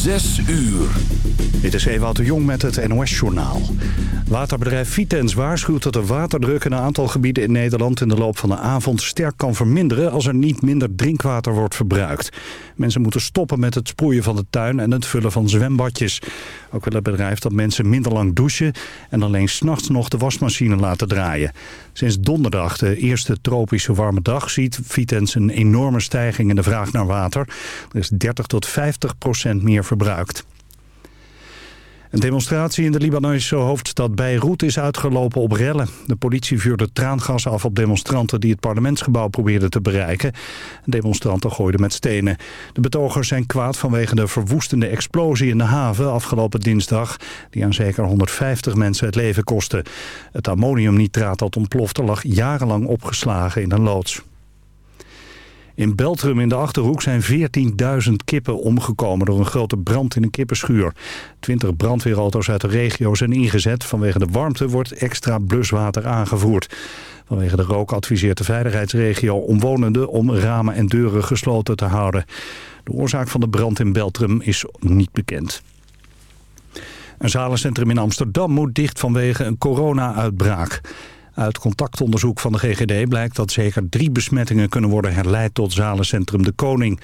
Zes uur. Dit is Ewout de Jong met het NOS-journaal. Waterbedrijf Vitens waarschuwt dat de waterdruk in een aantal gebieden in Nederland... in de loop van de avond sterk kan verminderen als er niet minder drinkwater wordt verbruikt. Mensen moeten stoppen met het sproeien van de tuin en het vullen van zwembadjes. Ook wil het bedrijf dat mensen minder lang douchen... en alleen s'nachts nog de wasmachine laten draaien. Sinds donderdag, de eerste tropische warme dag... ziet Vitens een enorme stijging in de vraag naar water. Er is 30 tot 50 procent meer verbruikt. Een demonstratie in de Libanese hoofdstad Beirut is uitgelopen op rellen. De politie vuurde traangas af op demonstranten die het parlementsgebouw probeerden te bereiken. Demonstranten gooiden met stenen. De betogers zijn kwaad vanwege de verwoestende explosie in de haven afgelopen dinsdag... die aan zeker 150 mensen het leven kostte. Het ammoniumnitraat dat ontplofte lag jarenlang opgeslagen in een loods. In Beltrum in de Achterhoek zijn 14.000 kippen omgekomen door een grote brand in een kippenschuur. 20 brandweerauto's uit de regio zijn ingezet. Vanwege de warmte wordt extra bluswater aangevoerd. Vanwege de rook adviseert de veiligheidsregio omwonenden om ramen en deuren gesloten te houden. De oorzaak van de brand in Beltrum is niet bekend. Een zalencentrum in Amsterdam moet dicht vanwege een corona-uitbraak. Uit contactonderzoek van de GGD blijkt dat zeker drie besmettingen kunnen worden herleid tot zalencentrum De Koning.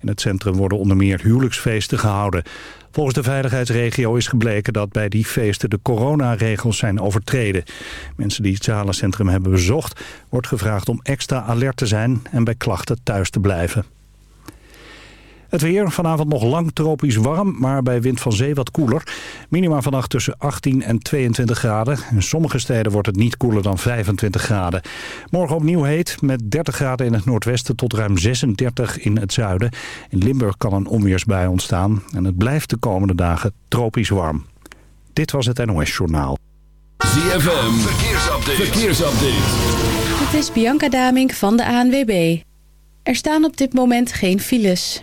In het centrum worden onder meer huwelijksfeesten gehouden. Volgens de veiligheidsregio is gebleken dat bij die feesten de coronaregels zijn overtreden. Mensen die het zalencentrum hebben bezocht wordt gevraagd om extra alert te zijn en bij klachten thuis te blijven. Het weer, vanavond nog lang tropisch warm, maar bij wind van zee wat koeler. Minima vannacht tussen 18 en 22 graden. In sommige steden wordt het niet koeler dan 25 graden. Morgen opnieuw heet, met 30 graden in het noordwesten tot ruim 36 in het zuiden. In Limburg kan een onweersbui ontstaan en het blijft de komende dagen tropisch warm. Dit was het NOS Journaal. ZFM, verkeersupdate. verkeersupdate. Dit is Bianca Damink van de ANWB. Er staan op dit moment geen files.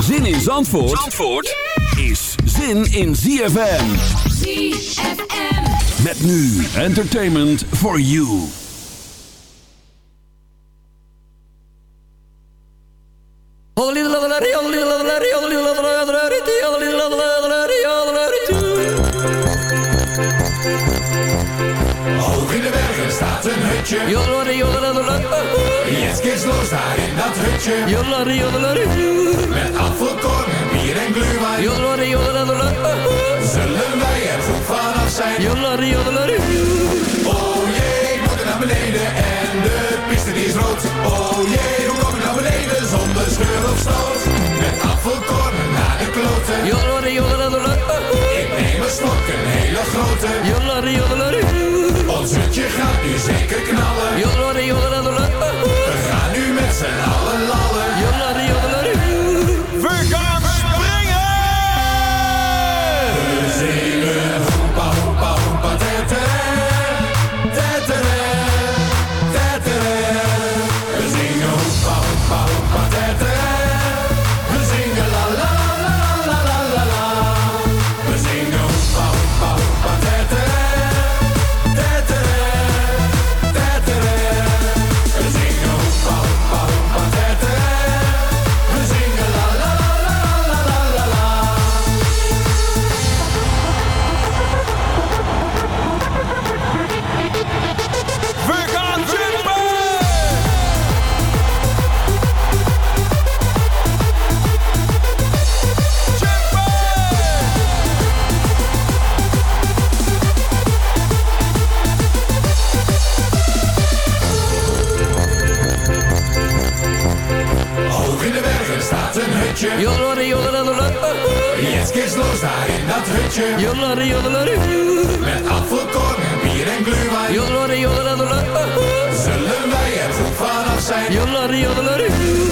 Zin in Zandvoort, Zandvoort is zin in ZFM. ZFM. Met nu entertainment for you. Hoog in de bergen staat een hutje. Jetzt geht's los daar in dat hutje. Met afvalkorn en bier en gluwijn. Zullen wij er goed vanaf zijn? Oh jee, ik moet er naar beneden en de piste die is rood. Oh jee, hoe kom ik naar beneden zonder scheur of stoot? Met afvalkorn naar de kloten. Ik neem een slok, een hele grote. Ons hutje gaat nu zeker knallen. We gaan nu met Sloos daar in dat hutje. Jodelare, jodelare. Met afvalkorn en bier en gluwijn. Jodelare, jodelare. Zullen wij er goed vanaf zijn? Jodelare, jodelare.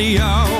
Ja.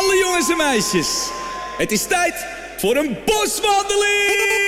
Alle jongens en meisjes, het is tijd voor een boswandeling!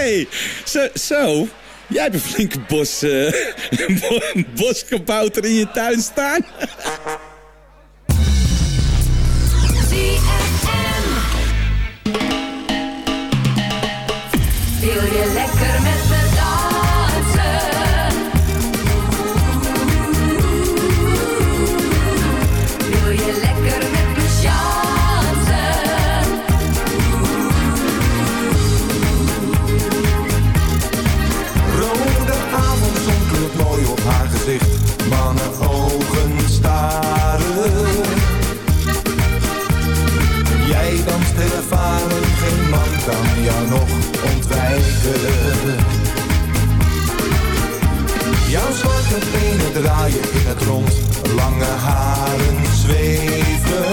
Hey, zo, zo. Jij hebt een flinke bos, bo- boskabouter in je tuin staan. Jouw zwarte benen draaien in het rond, lange haren zweven.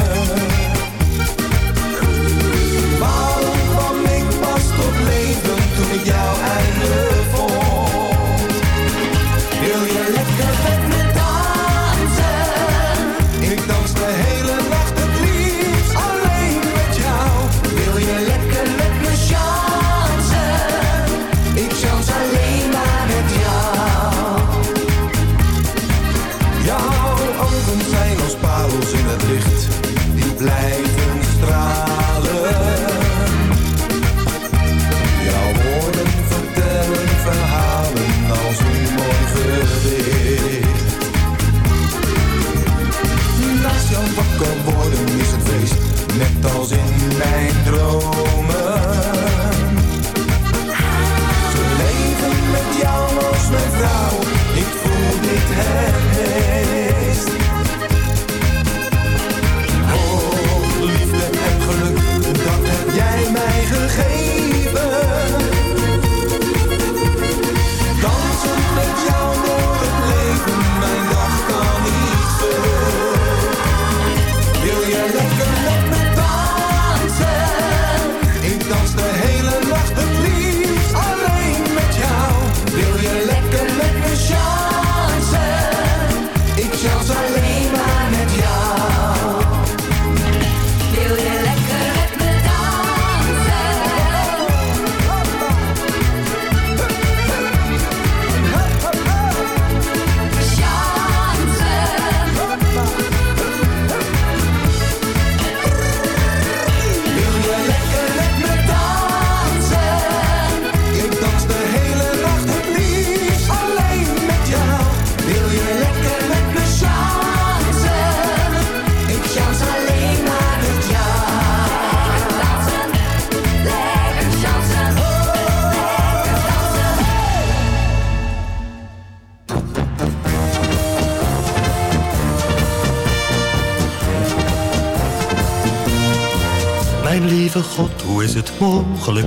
Waarom kwam ik pas tot leven toen ik jou eindelijk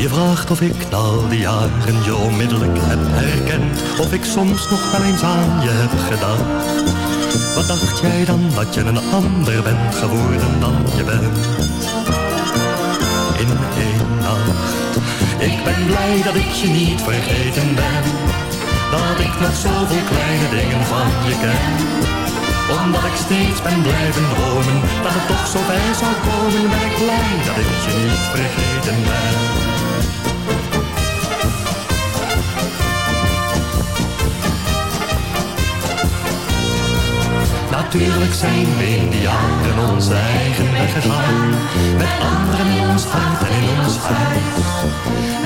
Je vraagt of ik na al die jaren je onmiddellijk heb herkend Of ik soms nog wel eens aan je heb gedacht Wat dacht jij dan dat je een ander bent geworden dan je bent? In één nacht. Ik ben blij dat ik je niet vergeten ben. Dat ik nog zoveel kleine dingen van je ken. Omdat ik steeds ben blijven dromen Dat het toch zo bij zou komen Ben blij dat ik je niet vergeten ben Natuurlijk zijn we indianen, onze eigen eigen land. Met anderen in ons hart en in ons huis.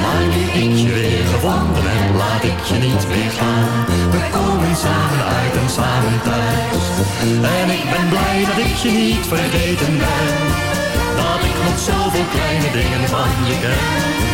Maar nu ik je weer gevonden en laat ik je niet meer gaan. We komen samen uit en samen thuis. En ik ben blij dat ik je niet vergeten ben. Dat ik nog zoveel kleine dingen van je ken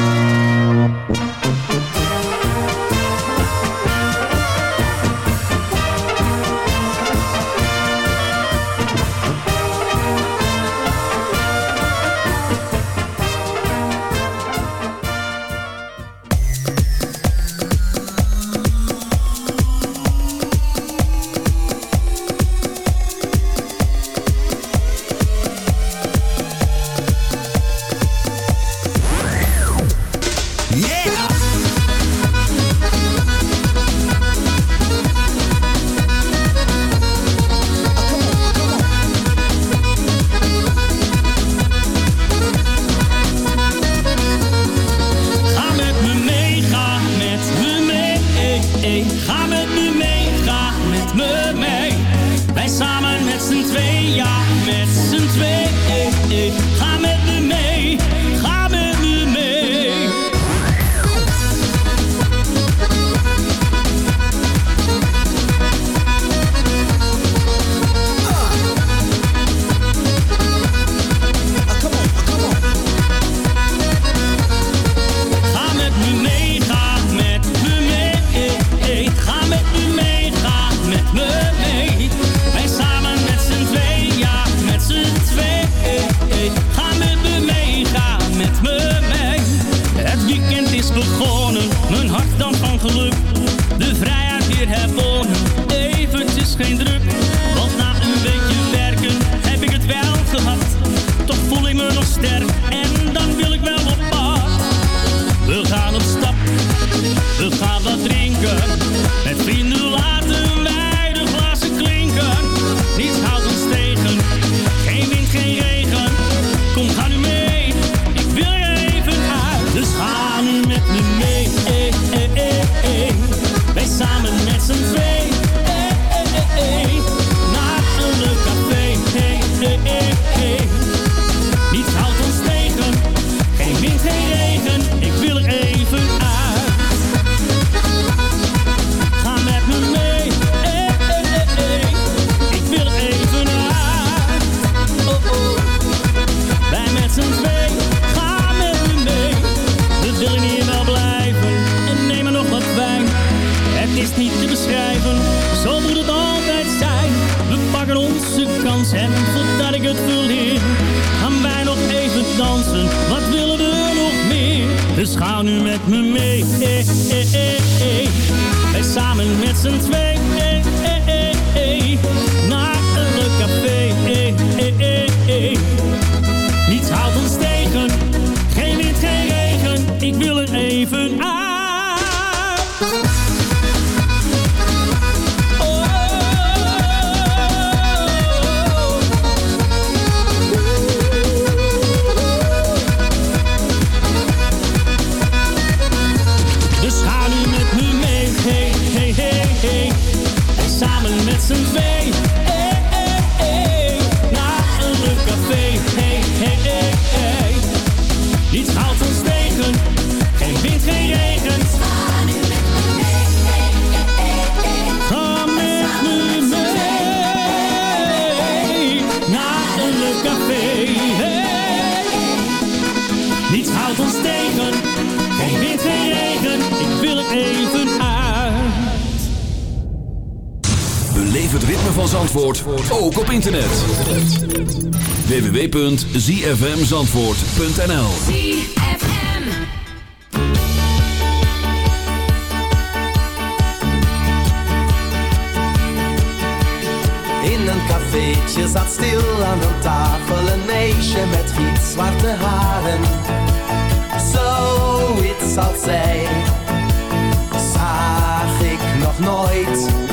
van Zandvoort ook op internet. www.zfmzandvoort.nl In een cafeetje zat stil aan een tafel een meisje met zwarte haren. Zoiets als zij zag ik nog nooit.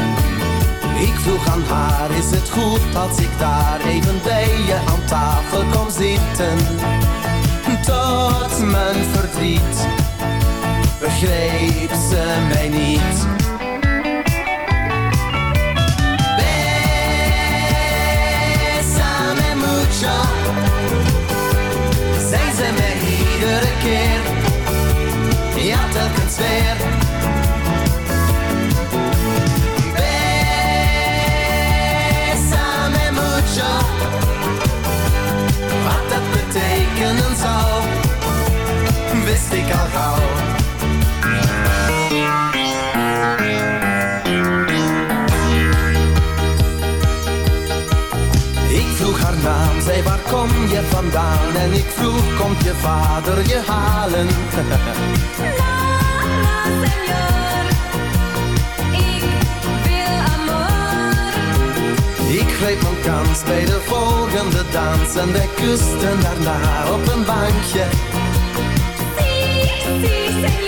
Ik vroeg aan haar, is het goed als ik daar even bij je aan tafel kom zitten? Tot mijn verdriet begreep ze mij niet. Zijn ze me iedere keer, ja telkens weer en ik vroeg, komt je vader je halen? La, señor, ik wil amor. Ik greep mijn kans bij de volgende dans en wij kusten daarna op een bankje. Si, si.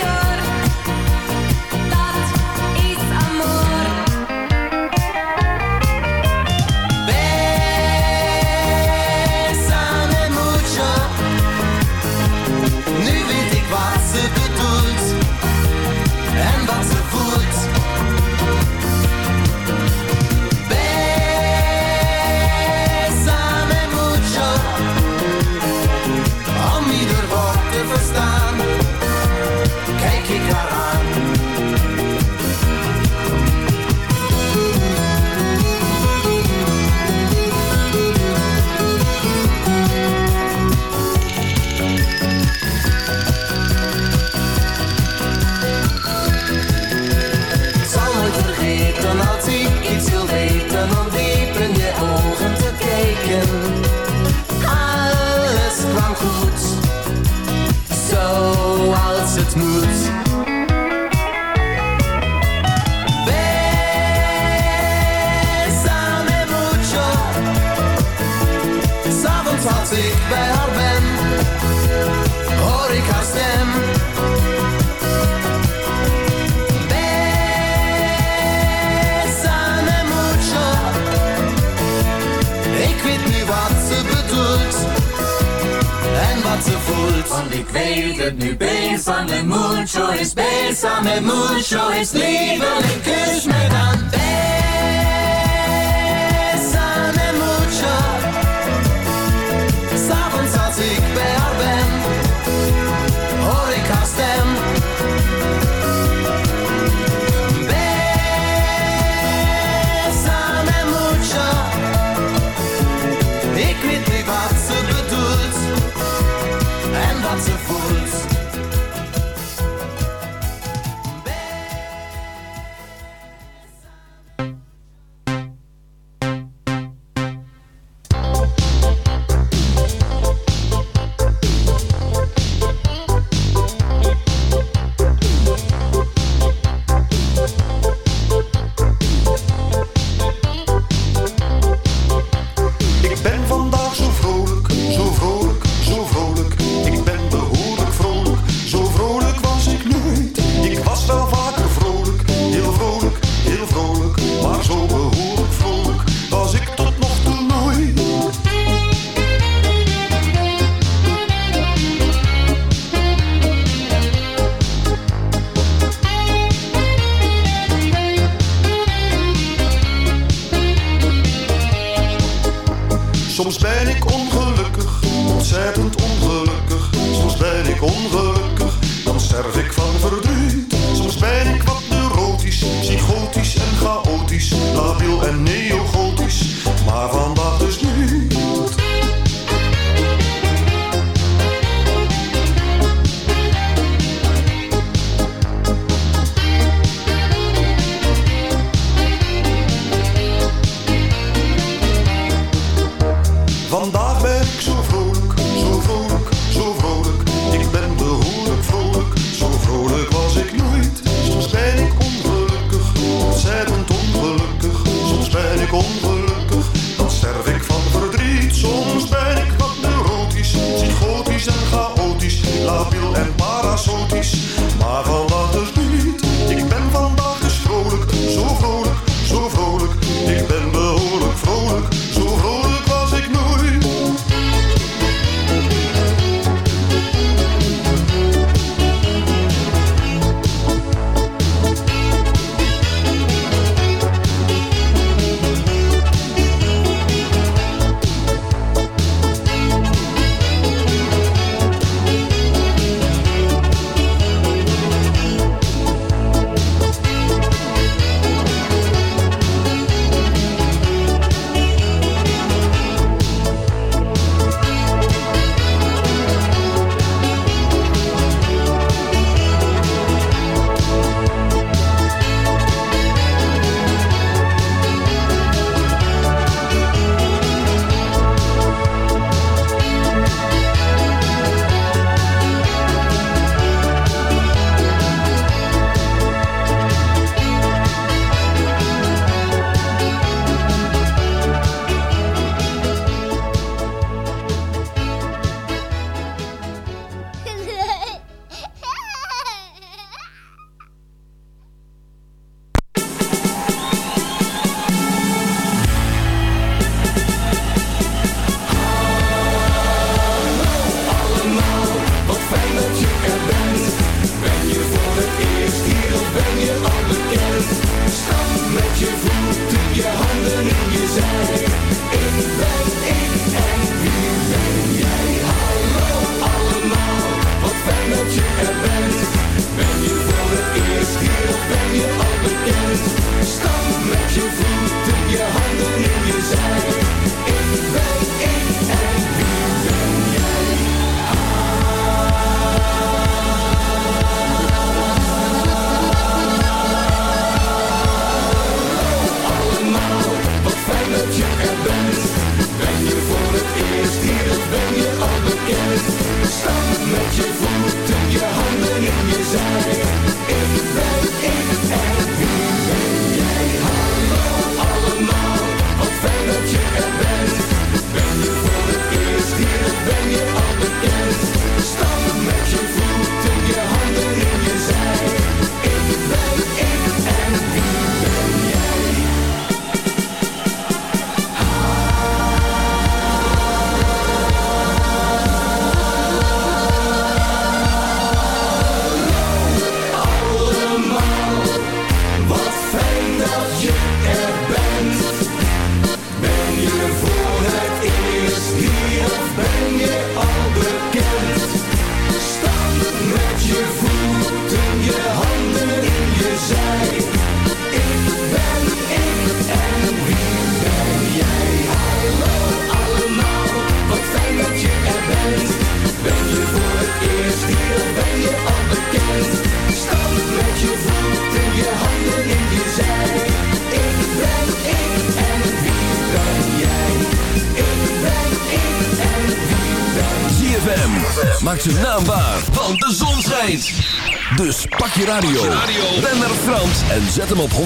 Radio, ren naar Frans en zet hem op 106.9. 106.9.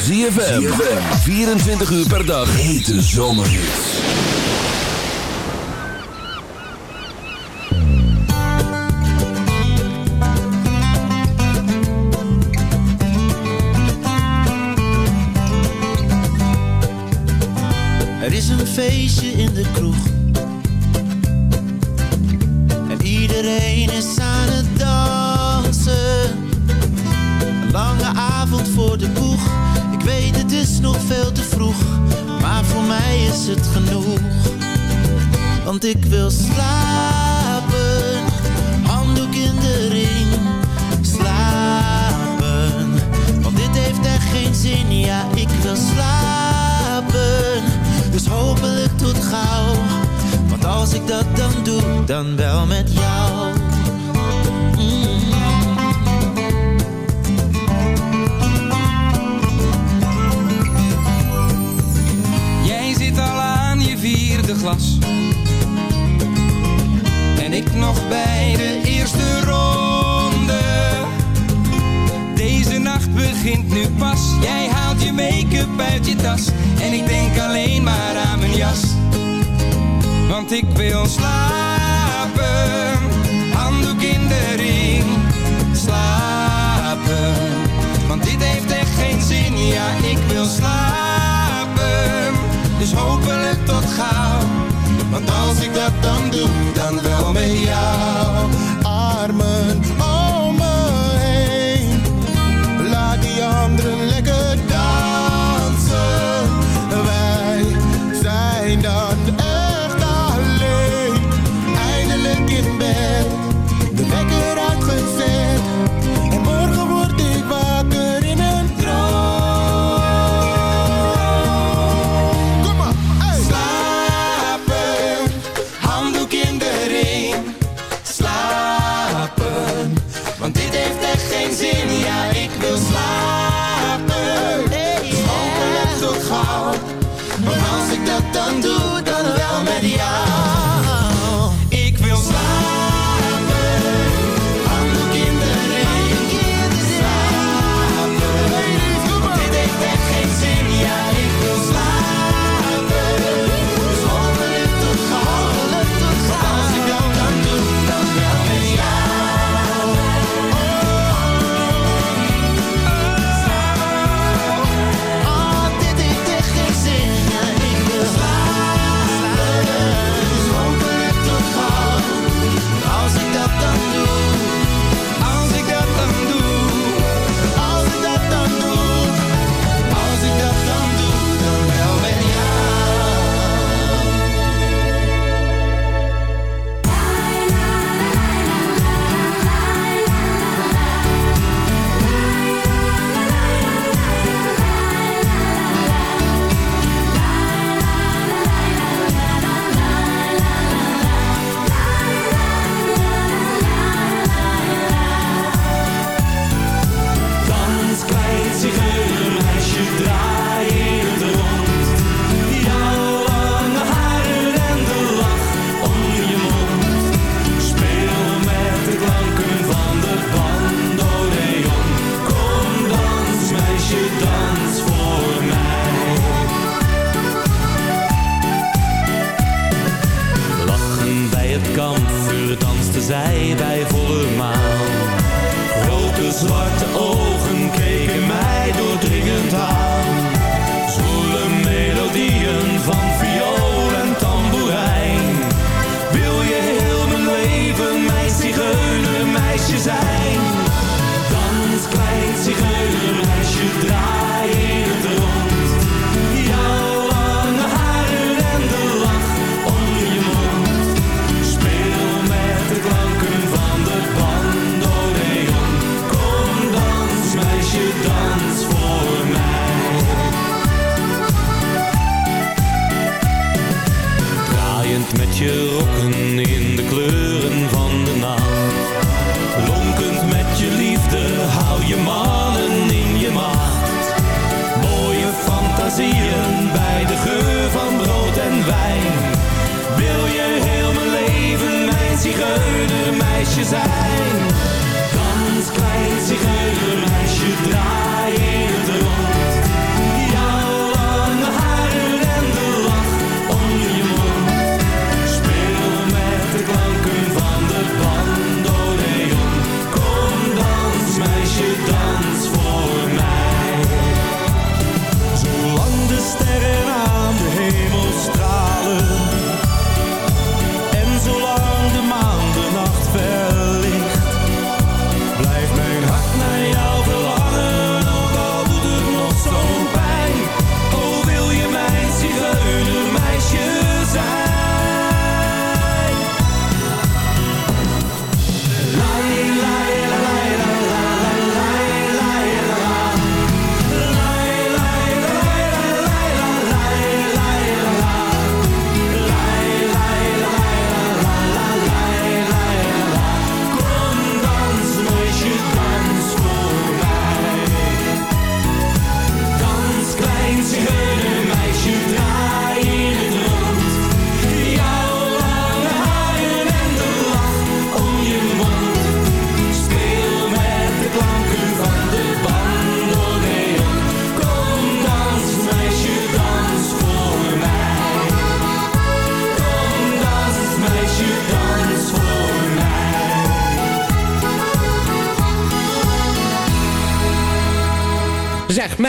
Zie je 24 uur per dag. Hete zomerhits. Er is een feestje in de kroeg. Iedereen is aan het dansen. Een lange avond voor de boeg. Ik weet het is nog veel te vroeg. Maar voor mij is het genoeg. Want ik wil slapen. Handdoek in de ring. Slapen. Want dit heeft echt geen zin. Ja, ik wil slapen. Dus hopelijk tot gauw. Als ik dat dan doe, dan wel met jou. Mm. Jij zit al aan je vierde glas. En ik nog bij de eerste ronde. Deze nacht begint nu pas. Jij haalt je make-up uit je tas. En ik denk alleen maar aan mijn jas. Want ik wil slapen. Handdoek in de ring. Slapen. Want dit heeft echt geen zin. Ja, ik wil slapen. Dus hopelijk tot gauw. Want als ik dat dan doe, dan wel met jou.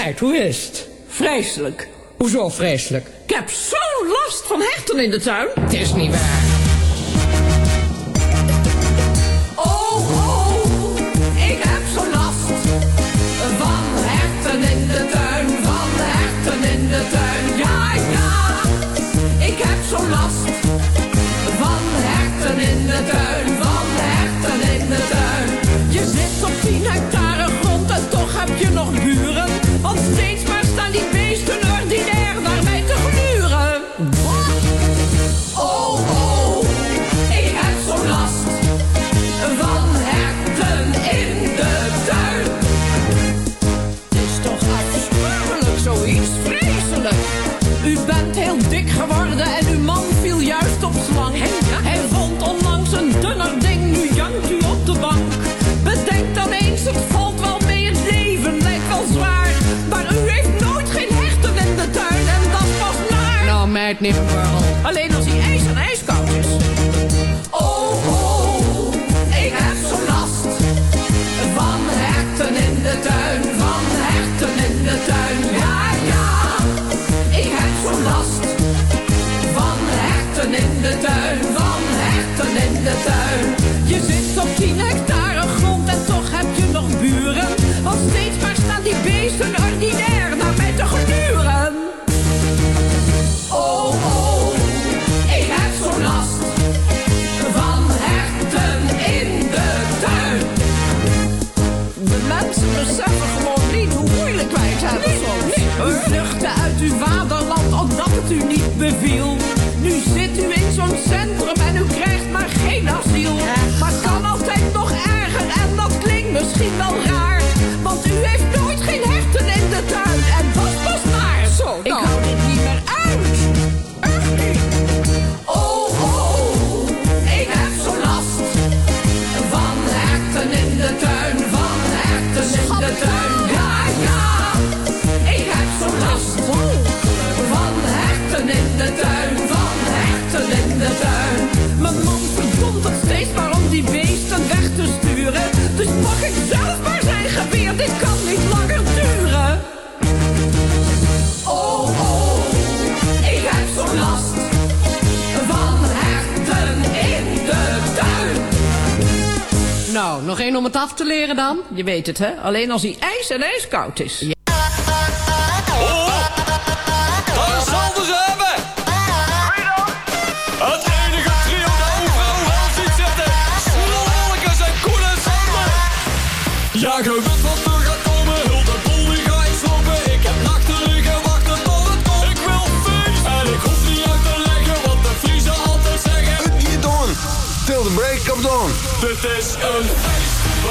Hoe is het? Vreselijk. Hoezo vreselijk? Ik heb zo last van herten in de tuin. Het is niet waar. Oh oh, ik heb zo last van herten in de tuin, van herten in de tuin, ja ja. Ik heb zo last van herten in de tuin, van herten in de tuin. Je zit op die vriendelijk grond, en toch heb je nog. I'll see. Nevermore al. Alleen 把我 dit kan niet langer duren. Oh, oh, ik heb zo'n last van hechten in de tuin. Nou, nog één om het af te leren dan. Je weet het, hè? Alleen als hij ijs en ijskoud is.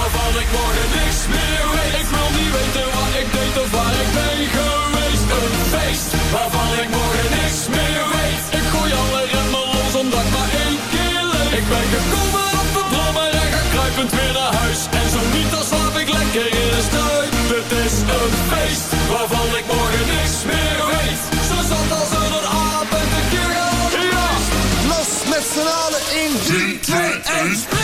waarvan ik morgen niks meer weet. Ik wil niet weten wat ik deed of waar ik ben geweest. Een feest waarvan ik morgen niks meer weet. Ik gooi alle remmen los omdat ik maar één keer leef. Ik ben gekomen op de brommer en ga kruipend weer naar huis. En zo niet dan slaap ik lekker in de struik. Het is een feest waarvan ik morgen niks meer weet. Zo zat als een aap en de keer Ja, los met z'n in 3, 2, 1,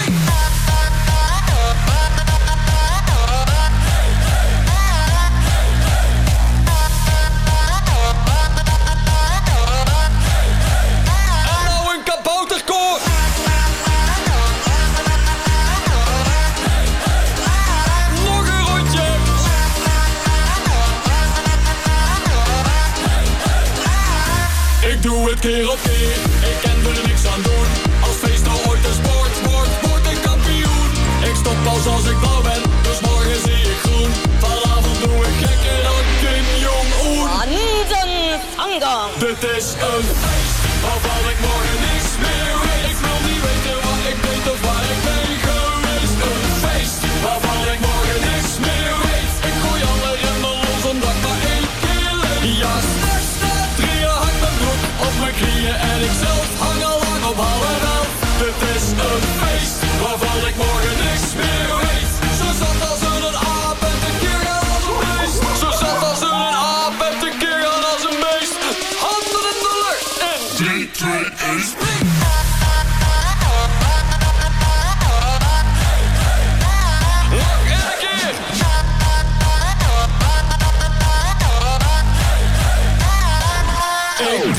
interrompre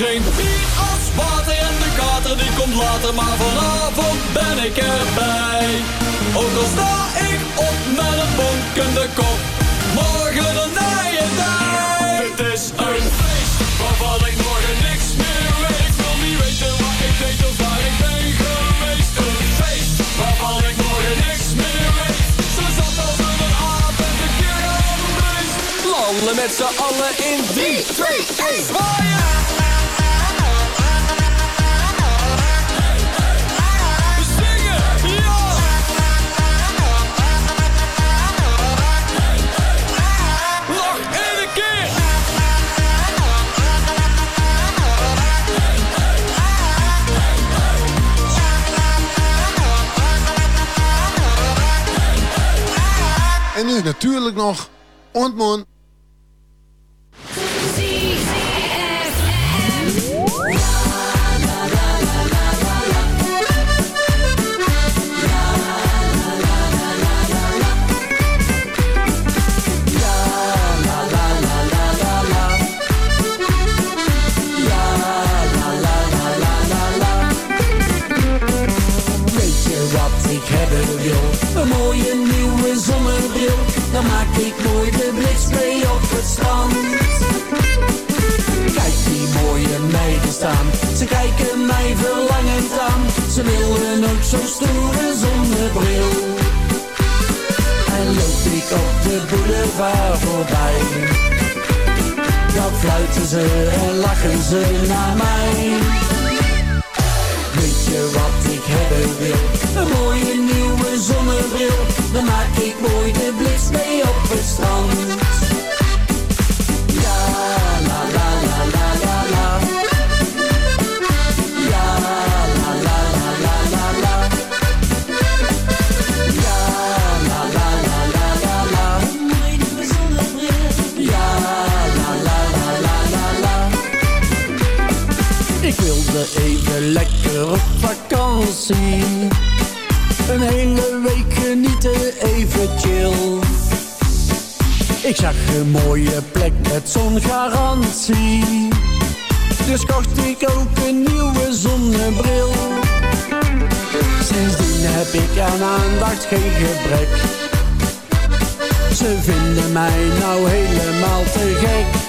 geen Piet water en de kater die komt later, maar vanavond ben ik erbij. Ook al sta ik op met een bonkende kop, morgen een nije tijd. Dit is een feest waarvan ik morgen niks meer weet. Ik wil niet weten wat ik deed of waar ik ben geweest. Een feest waarvan ik morgen niks meer weet. Ze zat als een aap en de kerel Landen met z'n allen in 3, 2, 1, zwaaien! Natuurlijk nog Ontmoen. Zo'n stoere zonnebril. En loop ik op de boulevard voorbij. Dan fluiten ze en lachen ze naar mij. Weet je wat ik hebben wil? Een mooie nieuwe zonnebril. Dan maak ik mooi de blitz lekker op vakantie. Een hele week genieten, even chill. Ik zag een mooie plek met zongarantie. Dus kocht ik ook een nieuwe zonnebril. Sindsdien heb ik aan aandacht geen gebrek. Ze vinden mij nou helemaal te gek.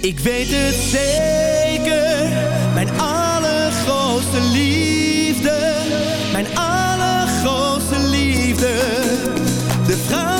Ik weet het zeker, mijn allergrootste liefde, mijn allergrootste liefde. De vrouw